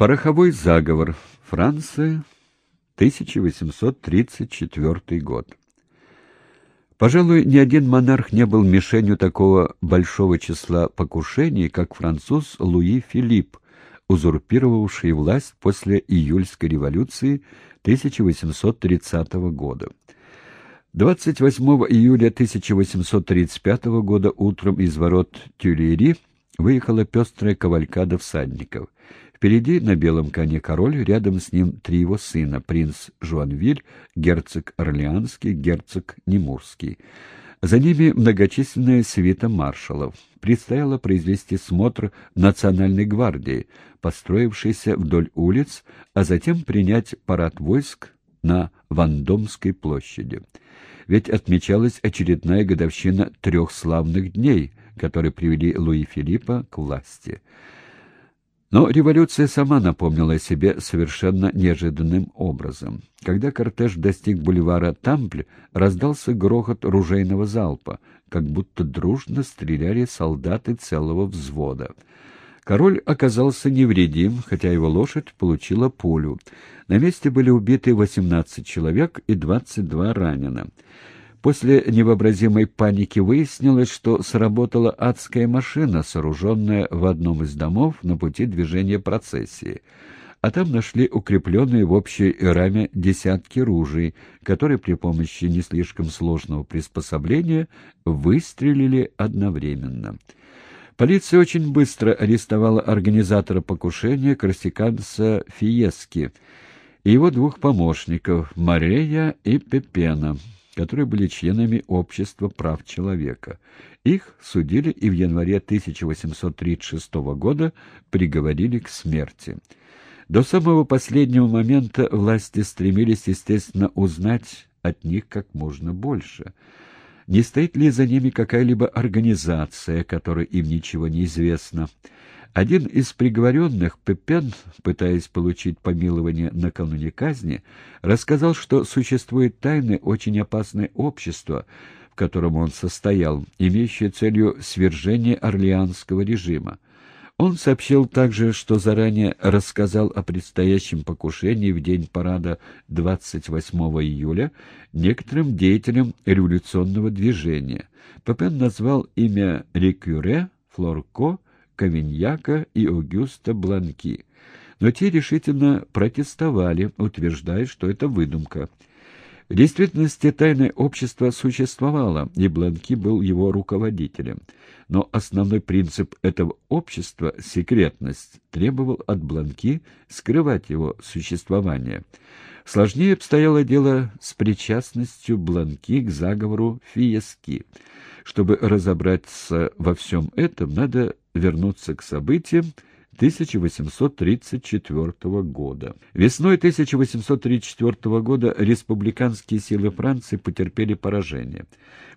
Пороховой заговор. Франция. 1834 год. Пожалуй, ни один монарх не был мишенью такого большого числа покушений, как француз Луи Филипп, узурпировавший власть после июльской революции 1830 года. 28 июля 1835 года утром из ворот Тюлери выехала пестрая кавалькада всадников. Впереди на белом коне король, рядом с ним три его сына, принц Жуанвиль, герцог Орлеанский, герцог Немурский. За ними многочисленная свита маршалов. Предстояло произвести смотр Национальной гвардии, построившейся вдоль улиц, а затем принять парад войск на Вандомской площади. Ведь отмечалась очередная годовщина трех славных дней, которые привели Луи Филиппа к власти. Но революция сама напомнила о себе совершенно неожиданным образом. Когда кортеж достиг бульвара Тампль, раздался грохот ружейного залпа, как будто дружно стреляли солдаты целого взвода. Король оказался невредим, хотя его лошадь получила пулю. На месте были убиты 18 человек и 22 ранено. После невообразимой паники выяснилось, что сработала адская машина, сооруженная в одном из домов на пути движения процессии. А там нашли укрепленные в общей раме десятки ружей, которые при помощи не слишком сложного приспособления выстрелили одновременно. Полиция очень быстро арестовала организатора покушения Корсиканца Фиески и его двух помощников Марея и Пепена которые были членами Общества прав человека. Их судили и в январе 1836 года приговорили к смерти. До самого последнего момента власти стремились, естественно, узнать от них как можно больше. Не стоит ли за ними какая-либо организация, которой им ничего не известно? Один из приговоренных, Пепен, пытаясь получить помилование накануне казни, рассказал, что существует тайное очень опасное общество, в котором он состоял, имеющее целью свержение орлеанского режима. Он сообщил также, что заранее рассказал о предстоящем покушении в день парада 28 июля некоторым деятелям революционного движения. Пепен назвал имя Рекюре, Флорко, Кавиньяка и Огюста Бланки. Но те решительно протестовали, утверждая, что это выдумка. В действительности тайное общество существовало, и Бланки был его руководителем. Но основной принцип этого общества, секретность, требовал от Бланки скрывать его существование. Сложнее обстояло дело с причастностью Бланки к заговору Фиески. Чтобы разобраться во всем этом, надо вернуться к событиям 1834 года. Весной 1834 года республиканские силы Франции потерпели поражение.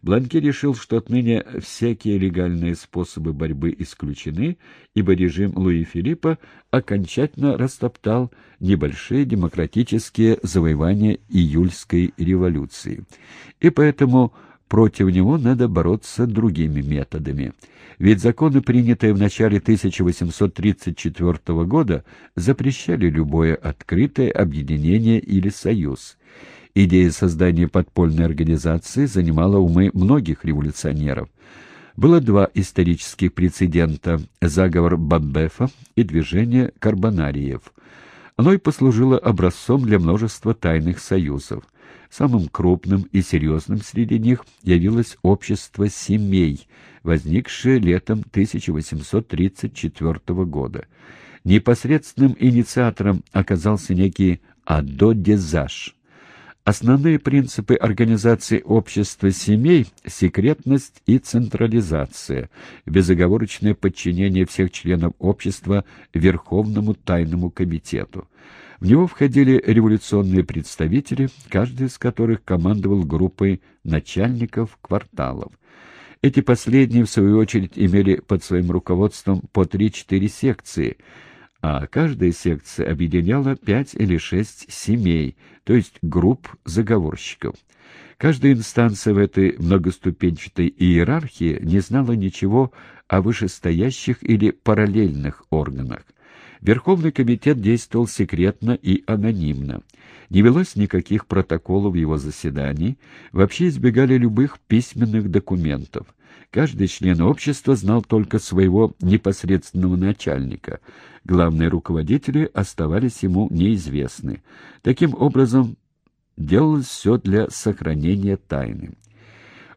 Бланки решил, что отныне всякие легальные способы борьбы исключены, ибо режим Луи Филиппа окончательно растоптал небольшие демократические завоевания июльской революции. И поэтому против него надо бороться другими методами. Ведь законы, принятые в начале 1834 года, запрещали любое открытое объединение или союз. Идея создания подпольной организации занимала умы многих революционеров. Было два исторических прецедента – заговор Баббефа и движение Карбонариев. Оно и послужило образцом для множества тайных союзов. Самым крупным и серьезным среди них явилось общество семей, возникшее летом 1834 года. Непосредственным инициатором оказался некий Адо Дезаш. Основные принципы организации общества семей – секретность и централизация, безоговорочное подчинение всех членов общества Верховному тайному комитету. В него входили революционные представители, каждый из которых командовал группой начальников кварталов. Эти последние, в свою очередь, имели под своим руководством по 3-4 секции – а каждая секция объединяла пять или шесть семей, то есть групп заговорщиков. Каждая инстанция в этой многоступенчатой иерархии не знала ничего о вышестоящих или параллельных органах. Верховный комитет действовал секретно и анонимно. Не велось никаких протоколов его заседаний, вообще избегали любых письменных документов. Каждый член общества знал только своего непосредственного начальника. Главные руководители оставались ему неизвестны. Таким образом, делалось все для сохранения тайны.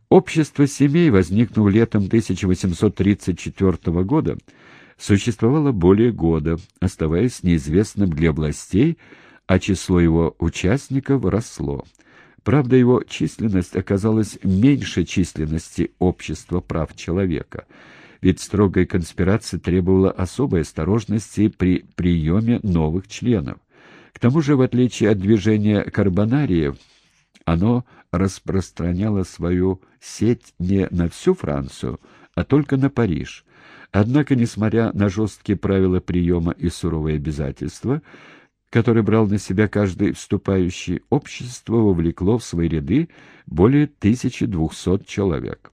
Общество семей, возникнув летом 1834 года, существовало более года, оставаясь неизвестным для властей, а число его участников росло. Правда, его численность оказалась меньше численности общества прав человека, ведь строгая конспирация требовала особой осторожности при приеме новых членов. К тому же, в отличие от движения карбонариев, оно распространяло свою сеть не на всю Францию, а только на Париж. Однако, несмотря на жесткие правила приема и суровые обязательства, которые брал на себя каждый вступающий, общество вовлекло в свои ряды более 1200 человек.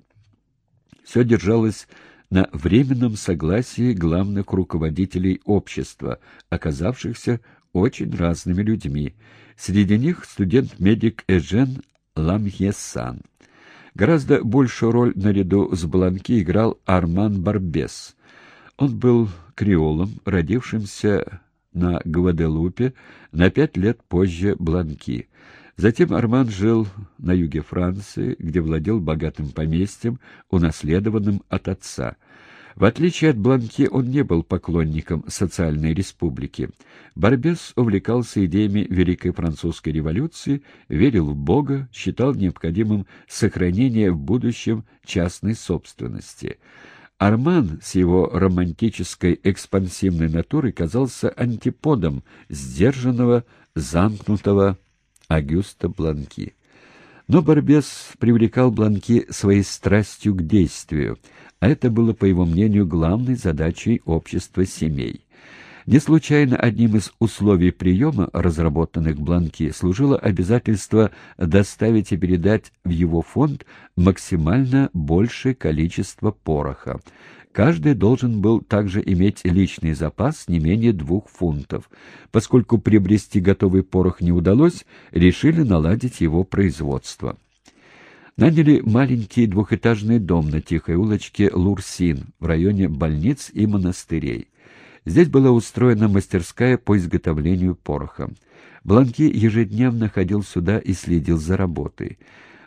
Все держалось на временном согласии главных руководителей общества, оказавшихся очень разными людьми. Среди них студент-медик Эжен Ламьесан. Гораздо большую роль наряду с Бланки играл Арман Барбес. Он был креолом, родившимся на Гваделупе на пять лет позже Бланки. Затем Арман жил на юге Франции, где владел богатым поместьем, унаследованным от отца – в отличие от Бланки, он не был поклонником социальной республики. Барбес увлекался идеями Великой Французской революции, верил в Бога, считал необходимым сохранение в будущем частной собственности. Арман с его романтической экспансивной натурой казался антиподом сдержанного, замкнутого Агюста Бланки. Но Барбес привлекал Бланки своей страстью к действию, а это было, по его мнению, главной задачей общества семей. Не случайно одним из условий приема, разработанных Бланки, служило обязательство доставить и передать в его фонд максимально большее количество пороха. Каждый должен был также иметь личный запас не менее двух фунтов. Поскольку приобрести готовый порох не удалось, решили наладить его производство. Наняли маленький двухэтажный дом на тихой улочке Лурсин в районе больниц и монастырей. Здесь была устроена мастерская по изготовлению пороха. Бланки ежедневно ходил сюда и следил за работой.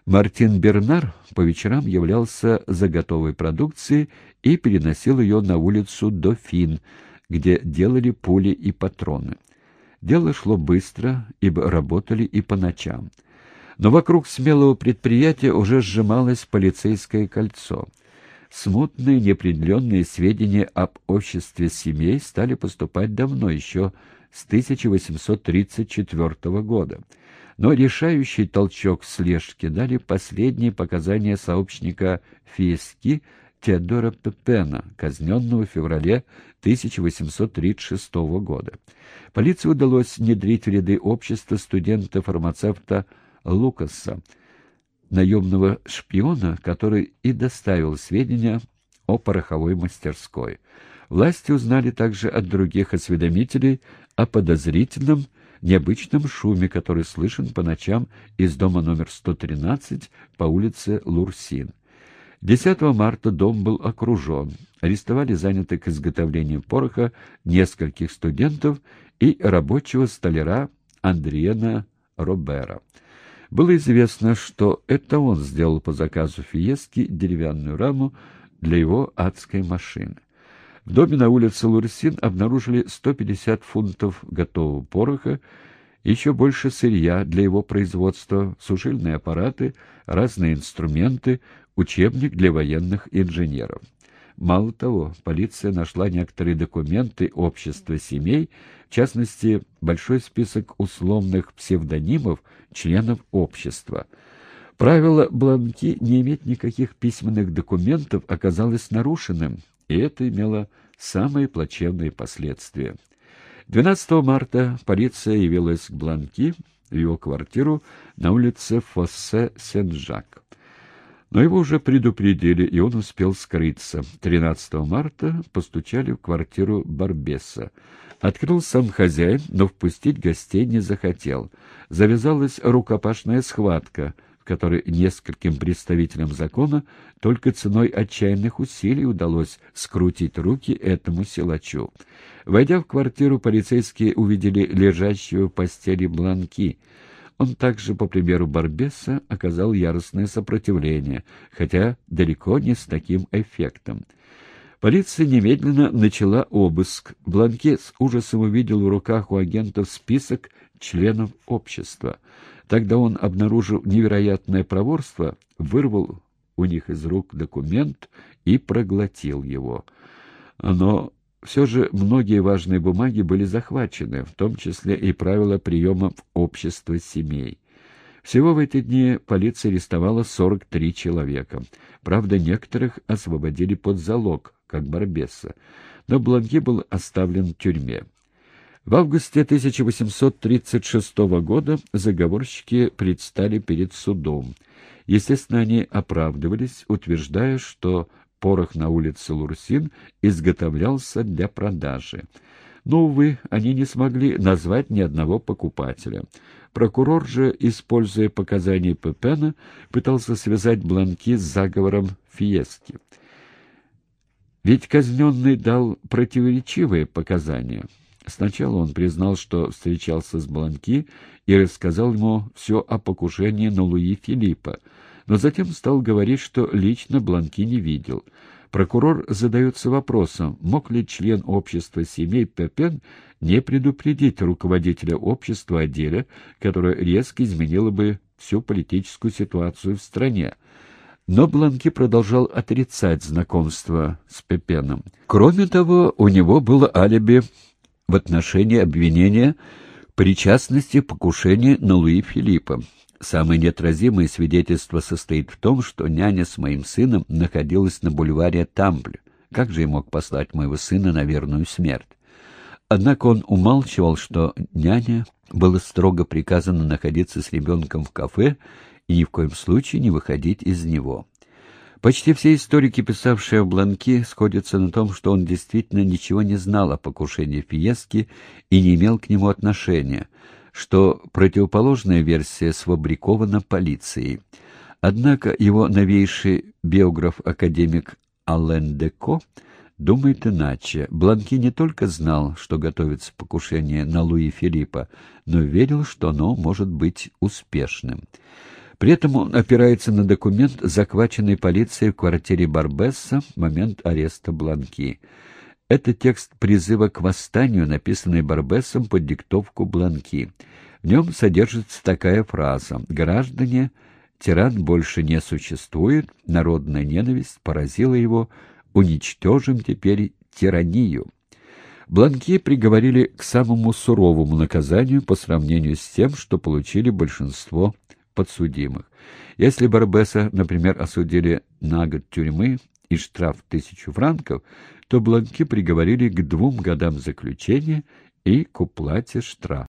Мартин Бернар по вечерам являлся за готовой продукцией и переносил ее на улицу Дофин, где делали пули и патроны. Дело шло быстро, ибо работали и по ночам. Но вокруг смелого предприятия уже сжималось полицейское кольцо. Смутные, неопределенные сведения об обществе семей стали поступать давно, еще с 1834 года. Но решающий толчок слежки дали последние показания сообщника Фиески Теодора Пепена, казненного в феврале 1836 года. Полиции удалось внедрить в ряды общества студента-фармацевта Лукаса, наемного шпиона, который и доставил сведения о пороховой мастерской. Власти узнали также от других осведомителей о подозрительном, необычном шуме, который слышен по ночам из дома номер 113 по улице Лурсин. 10 марта дом был окружен. Арестовали занятых изготовлением пороха нескольких студентов и рабочего столяра Андриена Робера. Было известно, что это он сделал по заказу Фиески деревянную раму для его адской машины. В доме на улице Лурсин обнаружили 150 фунтов готового пороха, еще больше сырья для его производства, сушильные аппараты, разные инструменты, учебник для военных инженеров. Мало того, полиция нашла некоторые документы общества семей, в частности, большой список условных псевдонимов членов общества. Правило Бланки не иметь никаких письменных документов оказалось нарушенным, и это имело самые плачевные последствия. 12 марта полиция явилась к Бланки в его квартиру на улице Фоссе Сен-Жак. Но его уже предупредили, и он успел скрыться. 13 марта постучали в квартиру Барбеса. Открыл сам хозяин, но впустить гостей не захотел. Завязалась рукопашная схватка, в которой нескольким представителям закона только ценой отчаянных усилий удалось скрутить руки этому силачу. Войдя в квартиру, полицейские увидели лежащего в постели Бланки — он также, по примеру Барбеса, оказал яростное сопротивление, хотя далеко не с таким эффектом. Полиция немедленно начала обыск. Бланке с ужасом увидел в руках у агентов список членов общества. Тогда он, обнаружив невероятное проворство, вырвал у них из рук документ и проглотил его. Но все же многие важные бумаги были захвачены, в том числе и правила приема в общество семей. Всего в эти дни полиция арестовала 43 человека. Правда, некоторых освободили под залог, как Барбеса, но Бланки был оставлен в тюрьме. В августе 1836 года заговорщики предстали перед судом. Естественно, они оправдывались, утверждая, что порох на улице Лурсин изготовлялся для продажи. Но, увы, они не смогли назвать ни одного покупателя. Прокурор же, используя показания Пепена, пытался связать Бланки с заговором Фиески. Ведь казненный дал противоречивые показания. Сначала он признал, что встречался с Бланки и рассказал ему все о покушении на Луи Филиппа, но затем стал говорить, что лично Бланки не видел. Прокурор задается вопросом, мог ли член общества семей Пепен не предупредить руководителя общества о деле, которое резко изменило бы всю политическую ситуацию в стране. Но Бланки продолжал отрицать знакомство с Пепеном. Кроме того, у него было алиби в отношении обвинения причастности к покушению на Луи Филиппа. Самое неотразимое свидетельство состоит в том, что няня с моим сыном находилась на бульваре Тампль. Как же я мог послать моего сына на верную смерть? Однако он умалчивал, что няня было строго приказано находиться с ребенком в кафе и ни в коем случае не выходить из него. Почти все историки, писавшие о Бланке, сходятся на том, что он действительно ничего не знал о покушении Фиески и не имел к нему отношения — что противоположная версия сфабрикована полицией. Однако его новейший биограф-академик Ален Деко думает иначе. Бланки не только знал, что готовится покушение на Луи Филиппа, но верил, что оно может быть успешным. При этом он опирается на документ, захваченный полицией в квартире Барбесса в момент ареста Бланки. Это текст призыва к восстанию, написанный Барбесом под диктовку Бланки. В нем содержится такая фраза «Граждане, тиран больше не существует, народная ненависть поразила его, уничтожим теперь тиранию». Бланки приговорили к самому суровому наказанию по сравнению с тем, что получили большинство подсудимых. Если Барбеса, например, осудили на год тюрьмы и штраф тысячу франков, то Бланки приговорили к двум годам заключения и к уплате штрафа.